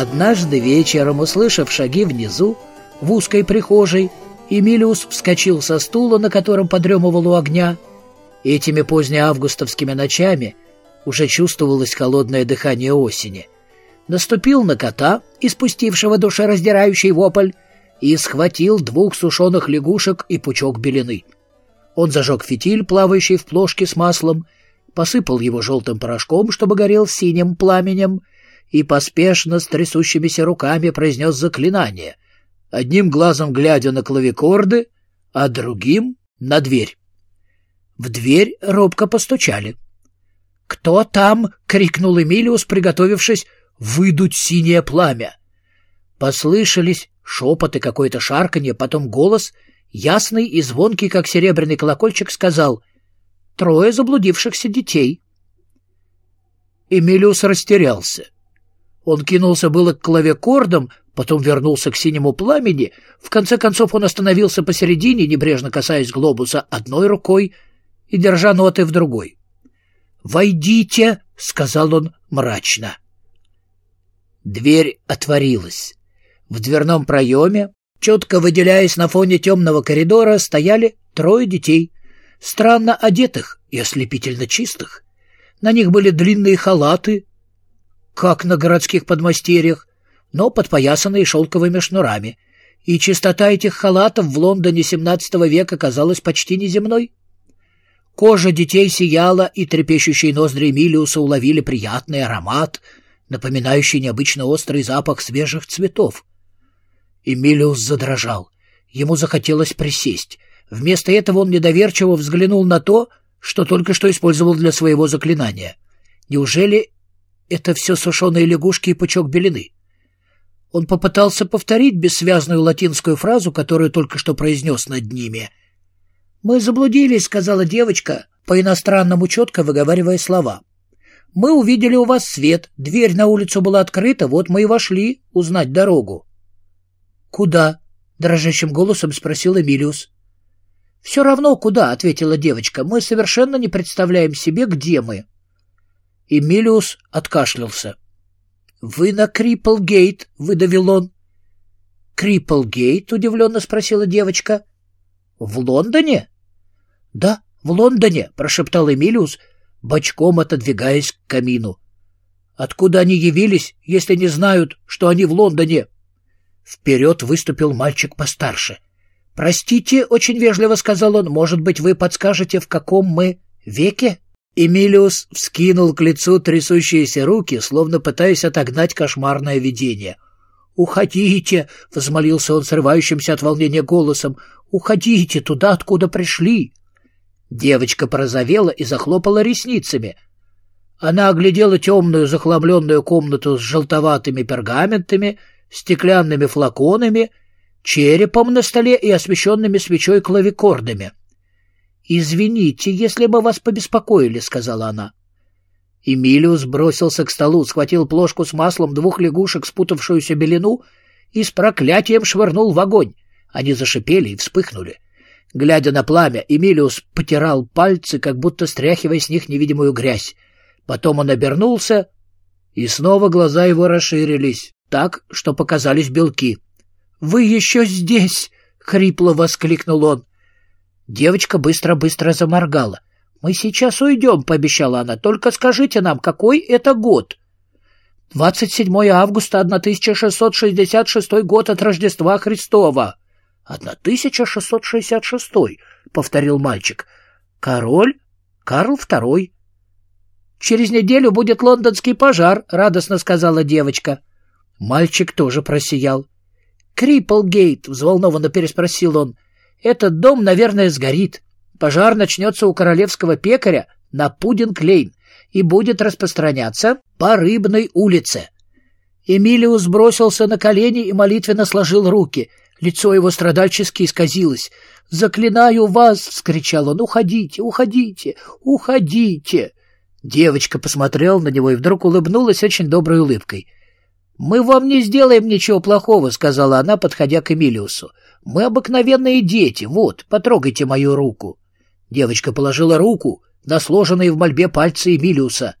Однажды вечером, услышав шаги внизу, в узкой прихожей, Эмилиус вскочил со стула, на котором подремывал у огня. Этими позднеавгустовскими ночами уже чувствовалось холодное дыхание осени. Наступил на кота, испустившего душераздирающий вопль, и схватил двух сушеных лягушек и пучок белины. Он зажег фитиль, плавающий в плошке с маслом, посыпал его желтым порошком, чтобы горел синим пламенем, и поспешно с трясущимися руками произнес заклинание, одним глазом глядя на клавикорды, а другим — на дверь. В дверь робко постучали. «Кто там?» — крикнул Эмилиус, приготовившись выдуть синее пламя. Послышались шепот и какое-то шарканье, потом голос, ясный и звонкий, как серебряный колокольчик, сказал «Трое заблудившихся детей». Эмилиус растерялся. Он кинулся было к клавикордам, потом вернулся к синему пламени. В конце концов он остановился посередине, небрежно касаясь глобуса одной рукой и держа ноты в другой. «Войдите!» — сказал он мрачно. Дверь отворилась. В дверном проеме, четко выделяясь на фоне темного коридора, стояли трое детей, странно одетых и ослепительно чистых. На них были длинные халаты, как на городских подмастерьях, но подпоясанные шелковыми шнурами, и чистота этих халатов в Лондоне XVII века казалась почти неземной. Кожа детей сияла, и трепещущие ноздри Эмилиуса уловили приятный аромат, напоминающий необычно острый запах свежих цветов. Эмилиус задрожал. Ему захотелось присесть. Вместо этого он недоверчиво взглянул на то, что только что использовал для своего заклинания. Неужели это все сушеные лягушки и пучок белины. Он попытался повторить бессвязную латинскую фразу, которую только что произнес над ними. «Мы заблудились», — сказала девочка, по-иностранному четко выговаривая слова. «Мы увидели у вас свет, дверь на улицу была открыта, вот мы и вошли узнать дорогу». «Куда?» — дрожащим голосом спросил Эмилиус. «Все равно куда», — ответила девочка. «Мы совершенно не представляем себе, где мы». Эмилиус откашлялся. — Вы на Крипплгейт, — выдавил он. — Крипплгейт? — удивленно спросила девочка. — В Лондоне? — Да, в Лондоне, — прошептал Эмилиус, бочком отодвигаясь к камину. — Откуда они явились, если не знают, что они в Лондоне? Вперед выступил мальчик постарше. — Простите, — очень вежливо сказал он, — может быть, вы подскажете, в каком мы веке? — Эмилиус вскинул к лицу трясущиеся руки, словно пытаясь отогнать кошмарное видение. «Уходите!» — возмолился он срывающимся от волнения голосом. «Уходите туда, откуда пришли!» Девочка порозовела и захлопала ресницами. Она оглядела темную захламленную комнату с желтоватыми пергаментами, стеклянными флаконами, черепом на столе и освещенными свечой клавикордами. «Извините, если мы вас побеспокоили», — сказала она. Эмилиус бросился к столу, схватил плошку с маслом двух лягушек, спутавшуюся белину, и с проклятием швырнул в огонь. Они зашипели и вспыхнули. Глядя на пламя, Эмилиус потирал пальцы, как будто стряхивая с них невидимую грязь. Потом он обернулся, и снова глаза его расширились, так, что показались белки. — Вы еще здесь! — хрипло воскликнул он. Девочка быстро-быстро заморгала. «Мы сейчас уйдем», — пообещала она. «Только скажите нам, какой это год?» «Двадцать седьмое августа, 1666 год от Рождества Христова». «1666», — повторил мальчик. «Король? Карл Второй». «Через неделю будет лондонский пожар», — радостно сказала девочка. Мальчик тоже просиял. «Крипплгейт», — взволнованно переспросил он. Этот дом, наверное, сгорит. Пожар начнется у королевского пекаря на Пудинг-Лейн и будет распространяться по Рыбной улице. Эмилиус бросился на колени и молитвенно сложил руки. Лицо его страдальчески исказилось. «Заклинаю вас!» — вскричал он. «Уходите, уходите, уходите!» Девочка посмотрела на него и вдруг улыбнулась очень доброй улыбкой. «Мы вам не сделаем ничего плохого», — сказала она, подходя к Эмилиусу. Мы обыкновенные дети. Вот, потрогайте мою руку. Девочка положила руку на сложенные в мольбе пальцы Эмилиуса.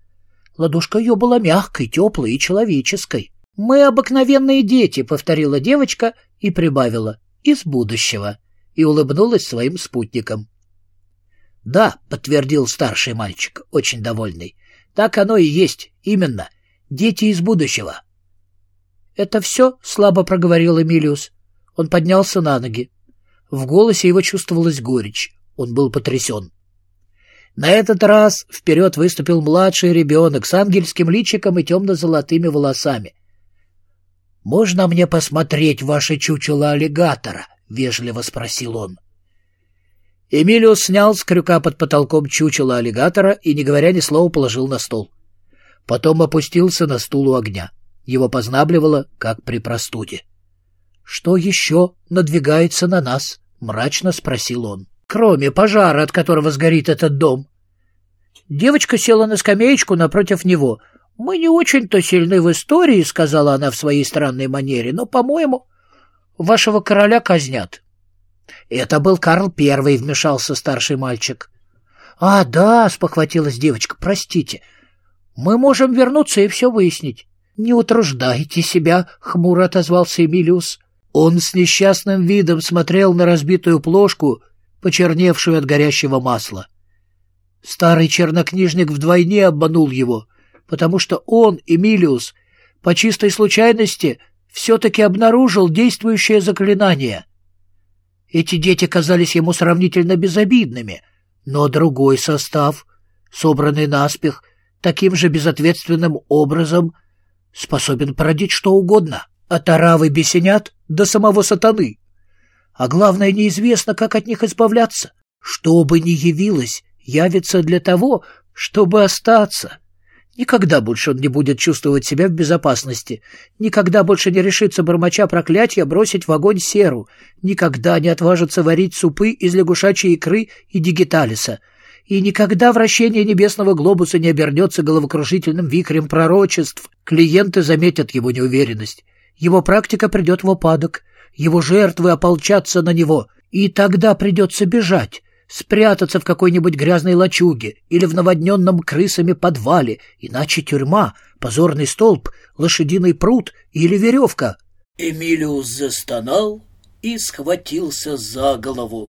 Ладошка ее была мягкой, теплой и человеческой. «Мы обыкновенные дети», — повторила девочка и прибавила. «Из будущего» и улыбнулась своим спутникам. «Да», — подтвердил старший мальчик, очень довольный, — «так оно и есть, именно, дети из будущего». «Это все?» — слабо проговорил Эмилиус. Он поднялся на ноги. В голосе его чувствовалась горечь. Он был потрясен. На этот раз вперед выступил младший ребенок с ангельским личиком и темно-золотыми волосами. «Можно мне посмотреть ваше чучело аллигатора?» — вежливо спросил он. Эмилиус снял с крюка под потолком чучело аллигатора и, не говоря ни слова, положил на стол. Потом опустился на стул у огня. Его познабливало, как при простуде. — Что еще надвигается на нас? — мрачно спросил он. — Кроме пожара, от которого сгорит этот дом. Девочка села на скамеечку напротив него. — Мы не очень-то сильны в истории, — сказала она в своей странной манере, — но, по-моему, вашего короля казнят. — Это был Карл Первый, — вмешался старший мальчик. — А, да, — спохватилась девочка, — простите. Мы можем вернуться и все выяснить. — Не утруждайте себя, — хмуро отозвался Эмилиус. Он с несчастным видом смотрел на разбитую плошку, почерневшую от горящего масла. Старый чернокнижник вдвойне обманул его, потому что он, Эмилиус, по чистой случайности все-таки обнаружил действующее заклинание. Эти дети казались ему сравнительно безобидными, но другой состав, собранный наспех, таким же безответственным образом, способен породить что угодно, от оравы бесенят до самого сатаны. А главное, неизвестно, как от них избавляться. Что бы ни явилось, явится для того, чтобы остаться. Никогда больше он не будет чувствовать себя в безопасности. Никогда больше не решится, бормоча проклятия, бросить в огонь серу. Никогда не отважится варить супы из лягушачьей икры и дигиталиса. И никогда вращение небесного глобуса не обернется головокружительным вихрем пророчеств. Клиенты заметят его неуверенность. Его практика придет в упадок. Его жертвы ополчатся на него. И тогда придется бежать спрятаться в какой-нибудь грязной лачуге или в наводненном крысами подвале, иначе тюрьма, позорный столб, лошадиный пруд или веревка. Эмилиус застонал и схватился за голову.